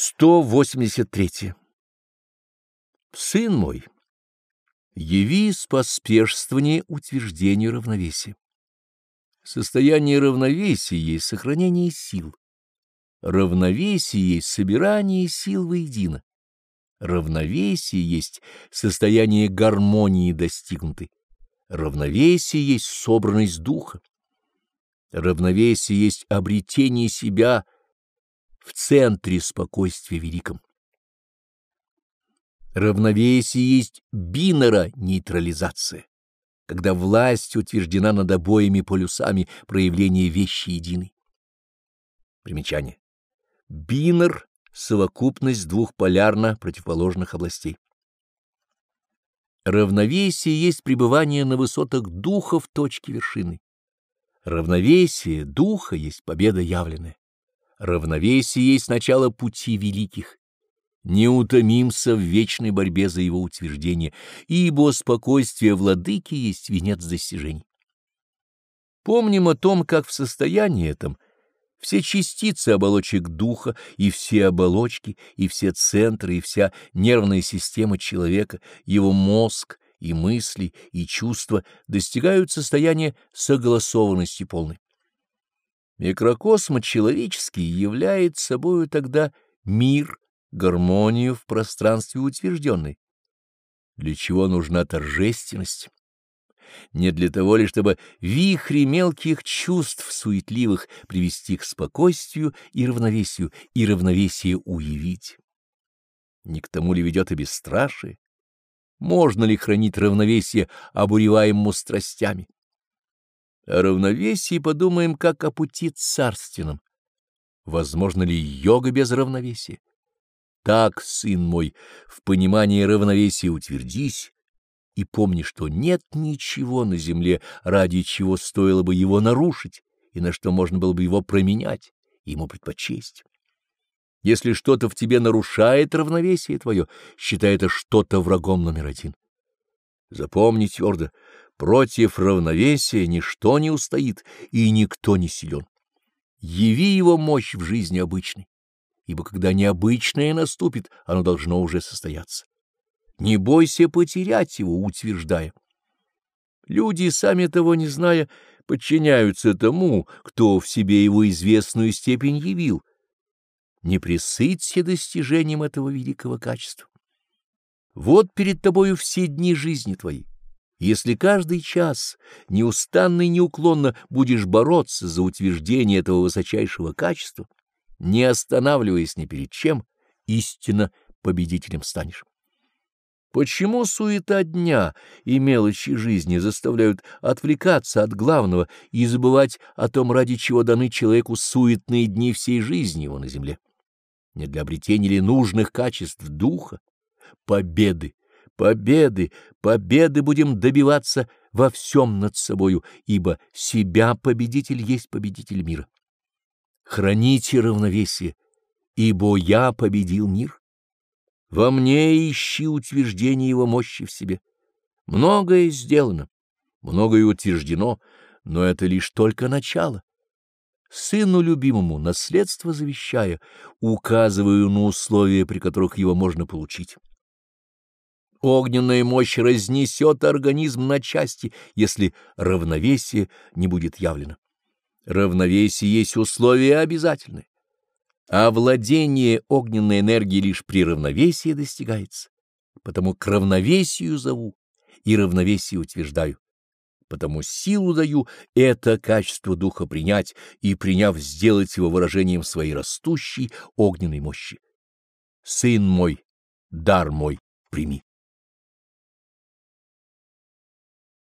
183. Сын мой, яви споспешствование утверждению равновесия. Состояние равновесия есть сохранение сил. Равновесие есть собирание сил воедино. Равновесие есть состояние гармонии достигнутой. Равновесие есть собранность духа. Равновесие есть обретение себя — в центре спокойствия великом. Равновесие есть бинора нейтрализация, когда власть утверждена над обоими полюсами проявления вещи единой. Примечание. Бинор — совокупность двух полярно противоположных областей. Равновесие есть пребывание на высотах духа в точке вершины. Равновесие духа есть победа явленная. Равновесие есть начало пути великих. Не утомимся в вечной борьбе за его утверждение, ибо спокойствие владыки есть венец достижений. Помним о том, как в состоянии этом все частицы оболочек духа и все оболочки, и все центры, и вся нервная система человека, его мозг и мысли, и чувства достигают состояния согласованности полной. Микрокосм человеческий является собою тогда мир, гармонию в пространстве утвержденной. Для чего нужна торжественность? Не для того ли, чтобы вихри мелких чувств суетливых привести к спокойствию и равновесию, и равновесие уявить? Не к тому ли ведет и бесстрашие? Можно ли хранить равновесие обуреваемому страстями? О равновесии подумаем как о пути царственном. Возможно ли йога без равновесия? Так, сын мой, в понимании равновесия утвердись и помни, что нет ничего на земле, ради чего стоило бы его нарушить и на что можно было бы его променять ему предпочесть. Если что-то в тебе нарушает равновесие твое, считай это что-то врагом номер один. Запомни твердо, Против равновесия ничто не устоит, и никто не силен. Яви его мощь в жизни обычной, ибо когда необычное наступит, оно должно уже состояться. Не бойся потерять его, утверждая. Люди, сами того не зная, подчиняются тому, кто в себе его известную степень явил. Не присыться достижением этого великого качества. Вот перед тобою все дни жизни твоей. Если каждый час неустанно и неуклонно будешь бороться за утверждение этого высочайшего качества, не останавливаясь ни перед чем, истинно победителем станешь. Почему суета дня и мелочи жизни заставляют отвлекаться от главного и забывать о том, ради чего даны человеку суетные дни всей жизни его на земле? Не для обретения ли нужных качеств духа, победы, Победы, победы будем добиваться во всем над собою, ибо себя победитель есть победитель мира. Храните равновесие, ибо я победил мир. Во мне ищи утверждение его мощи в себе. Многое сделано, многое утверждено, но это лишь только начало. Сыну любимому, наследство завещая, указываю на условия, при которых его можно получить. Огненная мощь разнесет организм на части, если равновесие не будет явлено. Равновесие есть условие обязательное, а владение огненной энергией лишь при равновесии достигается. Потому к равновесию зову и равновесие утверждаю. Потому силу даю это качество духа принять и, приняв, сделать его выражением своей растущей огненной мощи. Сын мой, дар мой, прими.